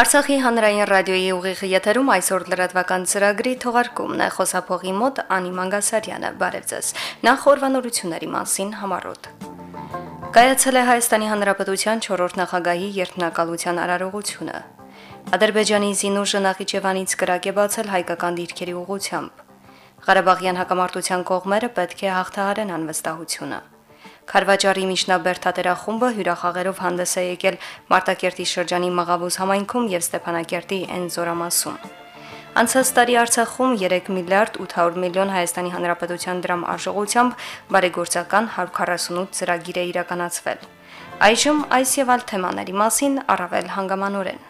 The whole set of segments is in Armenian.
Արցախի հանրային ռադիոյի ուղիղ եթերում այսօր լրատվական ծրագրի թողարկումն է խոսափողի մոտ Անի Մանգասարյանը բարև ձեզ նախ օրվանորությունների մասին համարոտ Կայացել է Հայաստանի Հանրապետության 4-րդ նախագահի երթնակալության արարողությունը Ադրբեջանի Զինուժը Նախիջևանից կրակ է բացել հայկական դիրքերի ուղությամբ Ղարաբաղյան հակամարտության կողմերը պետք է հաղթահարեն անվստահությունը Խարվաճարի միջնաբերթատերախումբը հյուրախաղերով հանդես է եկել Մարտակերտի շրջանի Մաղավուզ համայնքում եւ Ստեփանակերտի Էնզորամասում։ Անցած տարի Արցախում 3 միլիարդ 800 միլիոն Հայաստանի Հանրապետության դրամ արժողությամբ բարեգործական 148 ծրագիր է իրականացվել։ Այժմ այս եւ այլ թեմաների մասին առավել հանգամանորեն։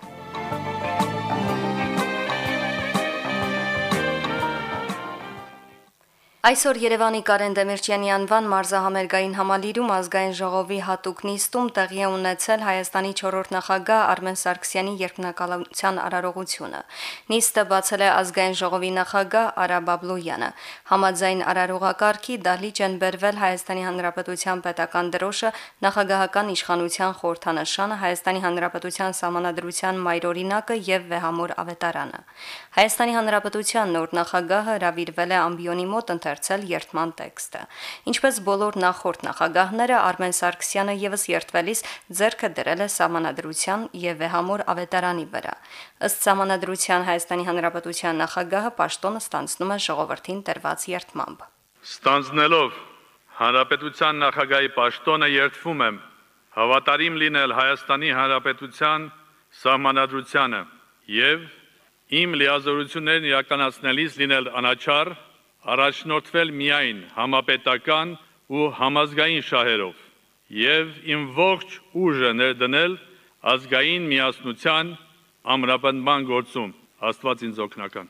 Այսօր Երևանի Կարեն Դեմիրճյանի անվան մարզահամերգային համալիրում ազգային ժողովի հատուկ նիստում տեղի է ունեցել Հայաստանի 4-րդ նախագահ Արմեն Սարգսյանի երկնակալության արարողությունը։ Նիստը բացել է ազգային ժողովի նախագահ Արա Բաբլոյանը։ Համաձայն արարողակարգի դահլիճ են բերվել Հայաստանի Հանրապետության պետական դրոշը, նախագահական իշխանության խորհրդանշանը, Հայաստանի Հանրապետության սահմանադրության մայրօրինակը եւ վեհամոր ավետարանը։ Հայաստանի Հանրապետության նոր նախագահը հրավիրվել է ամբիոնի մոտ ընթերցել երթման տեքստը։ Ինչպես բոլոր նախորդ նախագահները Արմեն Սարգսյանը եւս երթվելիս ձեռքը դրել է համանadrության եւ վեհամոր ավետարանի վրա։ Ըստ համանadrության Հայաստանի Հանրապետության նախագահը պաշտոնը ստանձնում է ժողովրդին տրված երթմամբ։ Ստանձնելով Հանրապետության նախագահի պաշտոնը երթվում եմ հավատարիմ լինել Հայաստանի Հանրապետության սահմանադրությանը եւ իմ լիազորություններն իրականացնելիս լինել անաչառ առաջնորդվել միայն համապետական ու համազգային շահերով եւ իմ ողջ ուժը ներդնել ազգային միասնության ամրապնդման գործում Աստված ինձ օգնական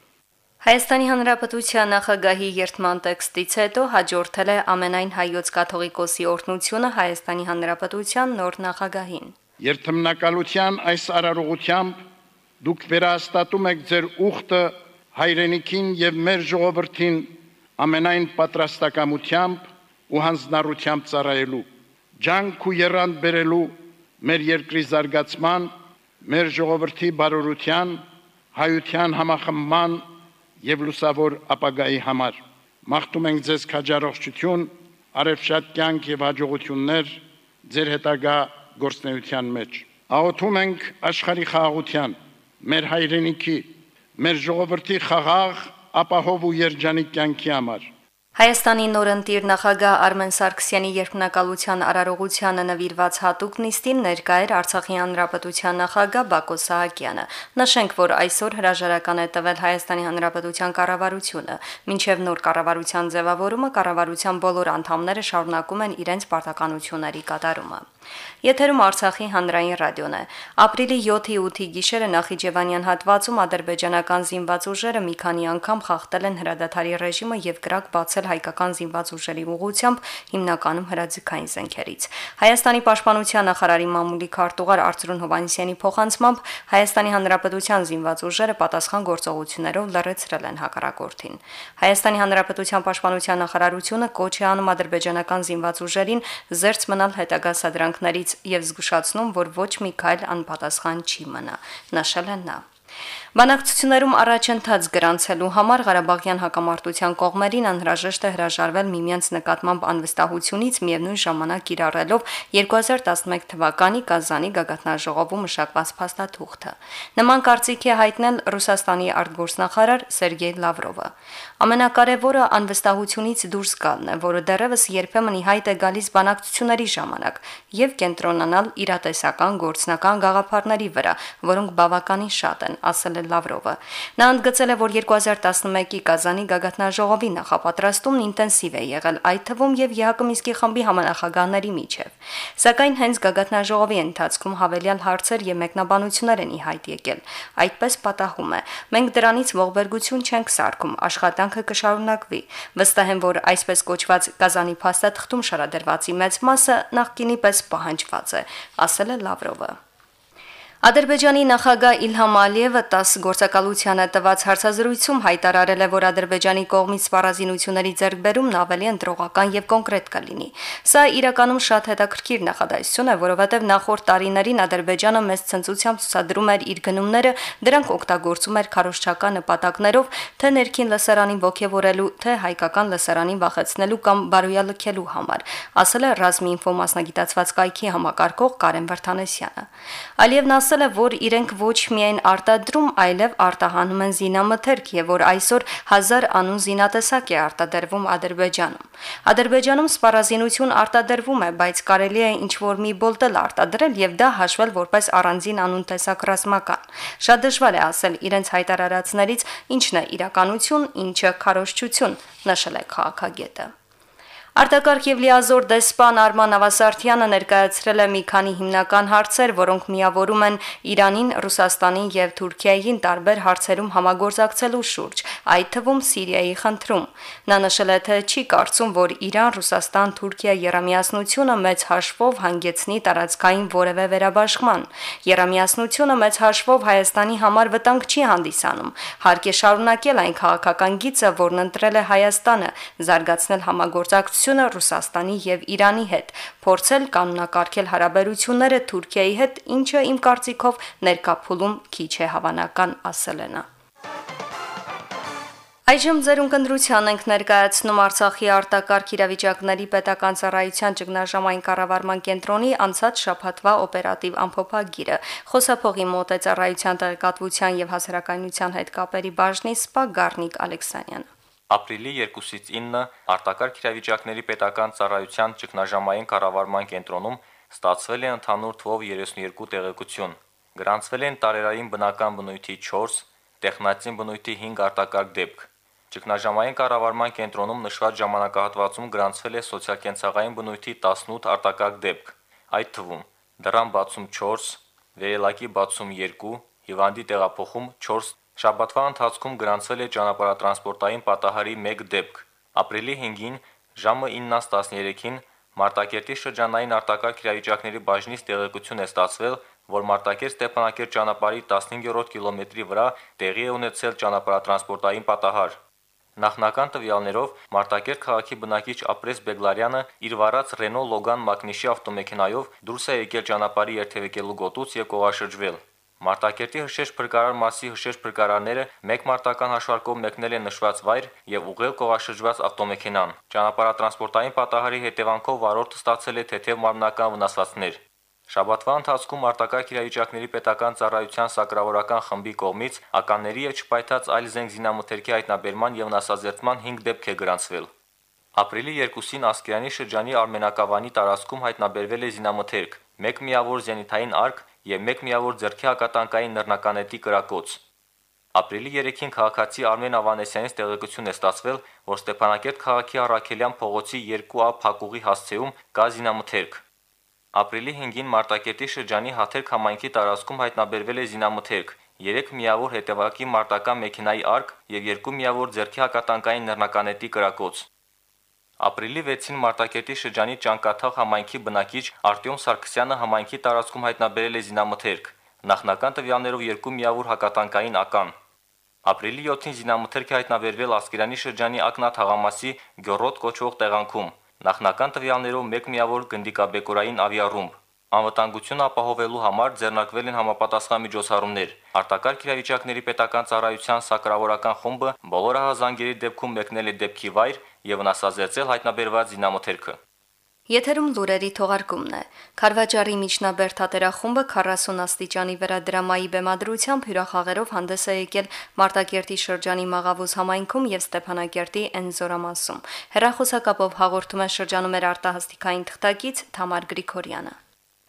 Հայաստանի Հանրապետության նախագահի երթման տեքստից հետո հաջորդել է ամենայն հայոց կաթողիկոսի օրհնությունը Հայաստանի Հանրապետության նոր նախագահին։ Երթմնակալության այս արարողությամբ դուք վերահաստատում եք ձեր ուխտը հայրենիքին եւ մեր ժողովրդին ամենայն պատրաստակամությամբ ու հանձնառությամբ ծառայելու, ջանք ու երան բերելու մեր երկրի զարգացման, մեր ժողովրդի բարօրության, հայության համախմբման եւ լուսավոր ապագայի համար։ Մաղթում ենք ձեզ քաջառողջություն, արևշատ կյանք եւ հաջողություններ ձեր հետագա գործնեության մեջ։ Աղոթում ենք աշխարհի խաղաղության, մեր հայրենիքի, մեր ժողովրդի խաղաղ ապահով ու երջանիկ կյանքի համար։ Հայաստանի նորընտիր նախագահ Արմեն Սարգսյանի երկնակալության արարողությանը նվիրված հատուկ նիստին ներկա էր Արցախի հանրապետության նախագահ Բակո Սահակյանը։ Նշենք, որ այսօր հրաժարական է տվել Հայաստանի հանրապետության կառավարությունը։ Մինչև նոր կառավարության ձևավորումը կառավարության բոլոր անդամները շարունակում են իրենց պարտականությունների կատարումը։ Եթերում Արցախի հանրային ռադիոն է։ Ապրիլի 7-ի 8-ի գիշերը Նախիջևանյան հատվածում ադրբեջանական զինված ուժերը մի քանի անգամ խախտել են հրադադարի ռեժիմը եւ կրակ բացել հայկական զինված ուժերի ուղությամբ հիմնականում հրաձգային զենքերից։ Հայաստանի պաշտպանության նախարարի մամուլի քարտուղար Արծրուն Հովանեսյանի փոխանցմամբ Հայաստանի Հանրապետության զինված ուժերը պատասխան գործողություններով լրացրել են հակառակորդին։ Հայաստանի Հանրապետության պաշտպանության նախարարությունը կոչ է անում ադրբեջանական զինված ուժերին զերծ մնալ հետագա սադրանքներից եւ զգուշացնում, որ ոչ մի քայլ անպատասխան չի մնա, նշել է նա. Բանակցություններում առաջընթաց գրանցելու համար Ղարաբաղյան հակամարտության կողմերին անհրաժեշտ է հրաժարվել միմյանց նկատմամբ անվստահությունից միևնույն ժամանակ կիրառելով 2011 թվականի Կազանի գագաթնաժողովում մշակված փաստաթուղթը։ Նման կարծիք է հայտնել Ռուսաստանի արտգործնախարար Սերգեյ Լավրովը։ Ամենակարևորը անվստահությունից դուրս գալն է, որը դեռևս երբեմն ի հայտ է գալիս բանակցությունների ժամանակ եւ կենտրոնանալ իրատեսական գործնական գաղափարների վրա, որոնք բավականին շատ են, ասել է Լավրովը։ Նա ընդգծել է, որ 2011-ի Կազանի գագաթնաժողովի նախապատրաստումն ինտենսիվ է եղել, այդ թվում եւ ԵՀԿ Միսկի խմբի համանախագահների միջև։ Սակայն հենց գագաթնաժողովի ընթացքում հավելյալ հարցեր եւ մեկնաբանություններ են ի հայտ եկել։ Այդպես պատահում է։ Մենք դրանից ողբերգություն չենք սարքում, աշխատանքը կշարունակվի։ Վստահ եմ, որ այսպես կոչված Կազանի փաստաթղթում շարադրվածի մեծ մասը նախկինի պես պահանջված է, ասել է Լավրովը։ Ադրբեջանի նախագահ Իլհամ Ալիևը 10 գործակալությանը տված հարցազրույցում հայտարարել է, որ Ադրբեջանի կողմից սպառազինությունների ձեռքբերումն ավելի ընտրողական եւ կոնկրետ կլինի։ Սա իրականում շատ հետաքրքիր նախադասություն է, որովհետեւ նախորդ տարիներին Ադրբեջանը մեծ ցնծությամբ ցուցադրում էր իր գնումները, դրանք օգտագործում էր քարոշչական նպատակներով, թե ներքին լսարանին ողջևորելու, թե հայկական լսարանին վախեցնելու կամ բարոյալքելու համար, ասել է ռազմի ինֆո մասնագիտացված կայքի համակարգող Կարեն Վարդանեսյանը։ Ալիևն ասել է, որ իրենք ոչ միայն արտադրում, այլև արտահանում են զինամթերք եւ որ այսօր 1000 անուն զինատեսակ է արտադրվում Ադրբեջանում։ Ադրբեջանում սպառազինություն արտադրվում է, բայց կարելի է ինչ որ մի բոլտել արտադրել եւ դա հաշվել որպես առանձին անուն տեսակ ռազմական։ Շատ դժվար է ասել իրենց հայտարարածներից ինչն է իրականություն, ինչը քարոշչություն, նշել է քաղաքագետը։ Արտակարգ եւ լիազոր դեսպան Արման Ավասարթյանը ներկայացրել է մի քանի հիմնական հարցեր, որոնք միավորում են Իրանին, Ռուսաստանին եւ Թուրքիային տարբեր հարցերում համագործակցելու շուրջ, այդ թվում Սիրիայի խնդրում։ Նա նշել է, թե չի կարծում, որ Իրան, Ռուսաստան, Թուրքիա երամիասնությունը մեծ հաշվով հանգեցնի տարածքային որևէ վերաբաշխման։ Երամիասնությունը մեծ հաշվով Հայաստանի համար վտանգ չի հանդիսանում։ Հարկ է շարունակել այն քաղաքական գիծը, որն ընտրել է Հայաստանը, զարգացնել համագործակցությունը հարաբերությունը Ռուսաստանի եւ Իրանի հետ, փորձել կանոնակարգել հարաբերությունները Թուրքիայի հետ, ինչը իմ կարծիքով ներկապուլում քիչ է հավանական, ասել է նա. Այժմ ձերուն կնդրության ենք ներկայացնում Արցախի արտակարգ իրավիճակների պետական ծառայության ճգնաժամային կառավարման կենտրոնի անցած շաբաթվա օպերատիվ ամփոփագիրը։ Խոսափողի մոտ է ծառայության տեղեկատվության եւ հասարակայնության հետ կապերի բաժնի սպա Գառնիկ Ալեքսանյանը։ Ապրիլի 2-ից 9 արտակարգ իրավիճակների պետական ծառայության ճգնաժամային կառավարման կենտրոնում ստացվել է ընդհանուր թվով 32 տեղեկություն։ Գրանցվել են տարերային բնական բնույթի 4, տեխնացին բնույթի 5 արտակարգ դեպք։ Ճգնաժամային կառավարման կենտրոնում նշված ժամանակահատվածում գրանցվել է սոցիալ-կենցաղային բնույթի 18 արտակարգ դեպք, այդ թվում դրան բացում 4, վերելակի բացում 2, հիվանդի տեղափոխում 4 Շաբաթվա ընթացքում գրանցվել է ճանապարհատրանսպորտային պատահարի 1 դեպք։ Ապրիլի 5-ին ժամը 9:13-ին Մարտակերտի շրջանային արտակարգ իրավիճակների բաժնից տեղեկություն է ստացվել, որ Մարտակերտ Ստեփանակերտ ճանապարհի 15-րդ կիլոմետրի վրա տեղի է ունեցել ճանապարհատրանսպորտային պատահար։ Նախնական տվյալներով Մարտակերտ քաղաքի բնակիչ Ապրես Բեգլարյանը իր վարած Renault Logan մակնիշի ավտոմեքենայով դուրս է եկել ճանապարհի երթևեկելու գոտուց եւ կողաշրջվել։ Մարտակերտի Հրշեջ փրկարար մասի Հրշեջ փրկարարները մեկ մարտական հաշվարկով մեկնել են նշված վայր եւ ուղղել կողաշրջված ավտոմեքենան։ Ճանապարհատրանսպորտային պատահարի հետևանքով վարորդը ստացել է թեթև մարմնական վնասվածքներ։ Շաբաթվա ընթացքում արտակարգ իրավիճակների պետական ծառայության սակրավորական խմբի կողմից ականների եւ չպայթած այլ զենք զինամթերքի հայտնաբերման եւ վնասազերծման 5 դեպք է գրանցվել։ Ապրիլի 2-ին Ասկերանի շրջանի Արմենակավանի տարածքում հայտնաբերվել է զինամթերք, մեկ միավոր զենիթային արկ եւ մեկ միավոր ձեռքի հակատանկային նռնականետի կրակոց։ Ապրիլի 3-ին քաղաքացի Արմեն Ավանեսյանից տեղեկություն է ստացվել, որ Ստեփանակերտ քաղաքի Արաքելյան փողոցի 2A փակուղի հասցեում կա զինամթերք։ Ապրիլի 5-ին Մարտակերտի շրջանի Հաթերք համայնքի տարածքում հայտնաբերվել է զինամթերք, 3 միավոր հետևակի մարտական մեքենայի արկ եւ 2 միավոր ձեռքի հակատանկային նռնականետի կրակոց։ Ապրիլի 6-ին Մարտակերտի շրջանի Ճանկաթաղ համայնքի բնակիչ Արտյոմ Սարգսյանը համայնքի տարածքում հայտնաբերել է զինամթերք։ Նախնական տվյալներով երկու միավոր հակատանկային ական։ Ապրիլի 7-ին զինամթերք է հայտնաբերվել Ասկերանի շրջանի Ակնա թաղամասի Գյորոտ կոչվող տեղանքում։ Նախնական տվյալներով մեկ միավոր գնդիկաբեկորային ավիառումբ։ Անվտանգությունը ապահովելու համար ձեռնարկվել են համապատասխան միջոցառումներ։ Արտակարգ իրավիճակների պետական ծառայության սակրավորական խումբը բոլոր ահազանգերի դեպքում մեկնել է դեպքի վայր եւ վնասազերծել հայտնաբերված զինամթերքը։ Եթերում լուրերի թողարկումն է։ Խարվաճարի միջնաբերդ հատերախումբը 40 աստիճանի վերադրամայի բեմադրությամբ հյուրախաղերով հանդես է եկել Մարտակերտի շրջանի Մաղավուզ համայնքում եւ Ստեփանակերտի Էնզորամասում։ Հերախոսակապով հաղորդում է շրջանում էր արտահասթիկային թղթակից Թամար Գրիգորյանը։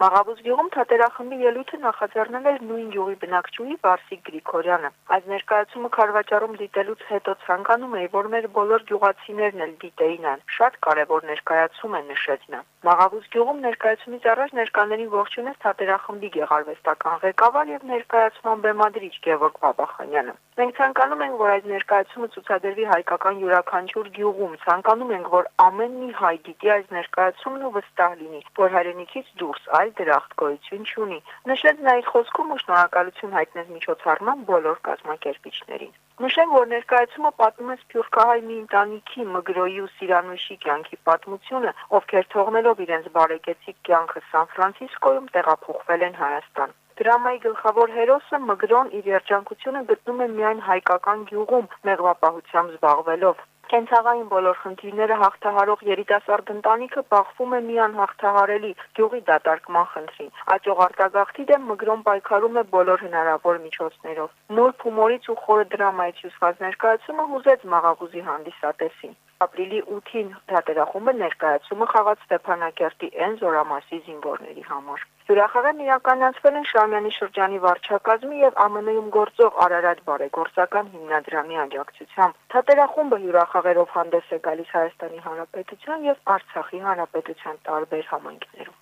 Մաղավուզ գյուղում թատերախմբի ելույթը նախաձեռնել էր նույն գյուղի բնակչուհի Վարսիկ Գրիգորյանը։ Այս ներկայացումը քարվաճարում դիտելուց հետո ցանկանում էի, որ մեր բոլոր գյուղացիներն էլ դիտեին այն։ Շատ կարևոր ներկայացում է նշեց նա։ Մաղավուզ գյուղում ներկայացումից առաջ ներկաներին ողջունեց թատերախմբի գեղարվեստական ղեկավար եւ ներկայացման բեմադրիչ Գևորգ Բաբախանյանը։ Մենք ցանկանում ենք, որ այդ ներկայացումը ցուցադրվի հայկական յուրաքանչյուր գյուղում, ցանկանում ենք, որ ամեն մի հայ գիտի այս ներկայացումն ու վստահ լինի, որ հայրենիքից դուրս այլ դրախտ գոյություն չունի։ Նշեց նա իր խոսքում ու շնորհակալություն հայտնեց միջոցառման բոլոր կազմակերպիչներին։ Նշեմ, որ ներկայացումը պատմում է Սփյուռքահայ մի ընտանիքի Մգրոյի ու Սիրանուշի կյանքի պատմությունը, ովքեր թողնելով իրենց բարեկեցիկ կյանքը Սան Ֆրանցիսկոյում տեղափոխվել են Հայաստան։ Դրամայի գլխավոր հերոսը Մգրոն իր երջանկությունը գտնում է միայն հայկական գյուղում մեղվապահությամբ զբաղվելով։ Կենցաղային բոլոր խնդիրները հաղթահարող երիտասարդ ընտանիքը բախվում է մի անհաղթահարելի գյուղի դատարկման խնդրին։ Աճող արտագաղթի դեմ Մգրոն պայքարում է բոլոր հնարավոր միջոցներով։ Նուրբ հումորից ու խորը դրամայից հյուսված ներկայացումը հուզեց մաղագուզի հանդիսատեսին ապրիլի 8-ին թատերախումբը ներկայացումը խաղաց Ստեփանակերտի N զորամասի զինվորների համար։ Հյուրախաղերն իրականացվել են Շամյանի շրջանի վարչակազմի եւ ԱՄՆ-ում գործող Արարատ բարեգործական հիմնադրամի աջակցությամբ։ Թատերախումբը հյուրախաղերով հանդես է գալիս Հայաստանի Հանրապետության եւ Արցախի Հանրապետության տարբեր համայնքներում։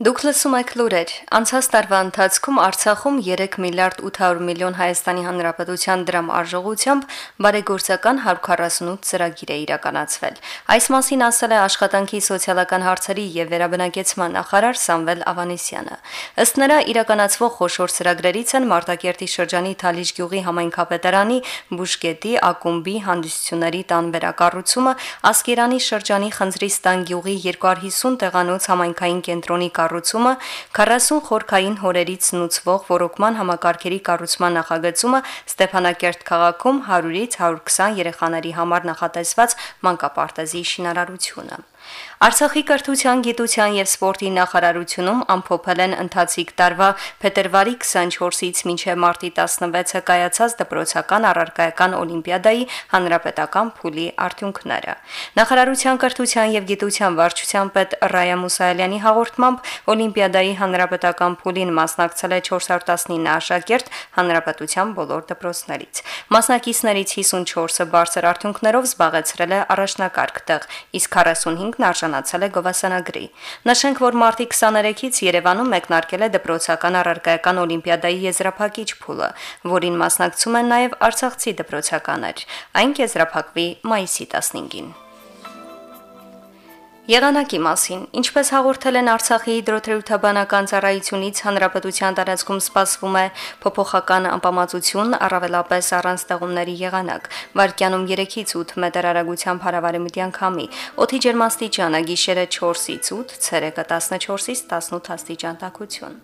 Դուք լսում եք լուրեր։ Անցած տարվա ընթացքում Արցախում 3 միլիարդ 800 միլիոն Հայաստանի Հանրապետության դրամ արժողությամբ բարեգործական 148 ծրագիր է իրականացվել։ Այս մասին ասել է Աշխատանքի սոցիալական հարցերի եւ վերաբնակեցման նախարար Սամվել Ավանեսյանը։ Ըստ նրա իրականացվող խոշոր ծրագրերից են Մարտակերտի շրջանի Թալիշ գյուղի համայնքապետարանի Բուշկետի ակումբի հանդիսությունների տան վերակառուցումը, Ասկերանի շրջանի Խնձրիստան գյուղի 250 տեղանոց համայնքային կենտրոնի կառուցումը, 40 խորքային հորերից նուցվող ռոռոկման համակարգերի կառուցման նախագծումը Ստեփանակերտ քաղաքում 100-ից 120 երեխաների համար նախատեսված մանկապարտեզի շինարարությունը։ Արցախի կրթության, գիտության եւ սպորտի նախարարությունում ամփոփել են ընթացիկ տարվա փետրվարի 24-ից մինչեւ մարտի 16-ը կայացած դպրոցական առարկայական օլիմպիադայի հանրապետական փուլի արդյունքները։ Նախարարության կրթության եւ գիտության վարչության պետ Ռայա Մուսայելյանի հաղորդմամբ օլիմպիադայի հանրապետական փուլին մասնակցել է 419 աշակերտ հանրապետության բոլոր դպրոցներից։ Մասնակիցներից 54-ը բարձր արդյունքներով զբաղեցրել է առաջնակարգ տեղ, իսկ 45-ն արժան արժանացել է գովասանագրի։ Նշենք, որ մարտի 23-ից Երևանում մեկնարկել է դպրոցական առարկայական օլիմպիադայի եզրափակիչ փուլը, որին մասնակցում են նաև արցախցի դպրոցականներ։ Այն կեզրափակվի մայիսի 15-ին։ Եղանակի մասին, ինչպես հաղորդել են Արցախի հիդրոթերապևտաբանական ծառայությունից, հանրապետության տարածքում սպասվում է փոփոխական անպամացություն, առավելապես առանց ստեղումների եղանակ։ Վարկյանում 3-ից 8 մետր արագությամբ հարավարեմտյան քամի։ Օդի ջերմաստիճանը գիշերը 4-ից 8, ցերեկը 14-ից 18 աստիճան տաքություն։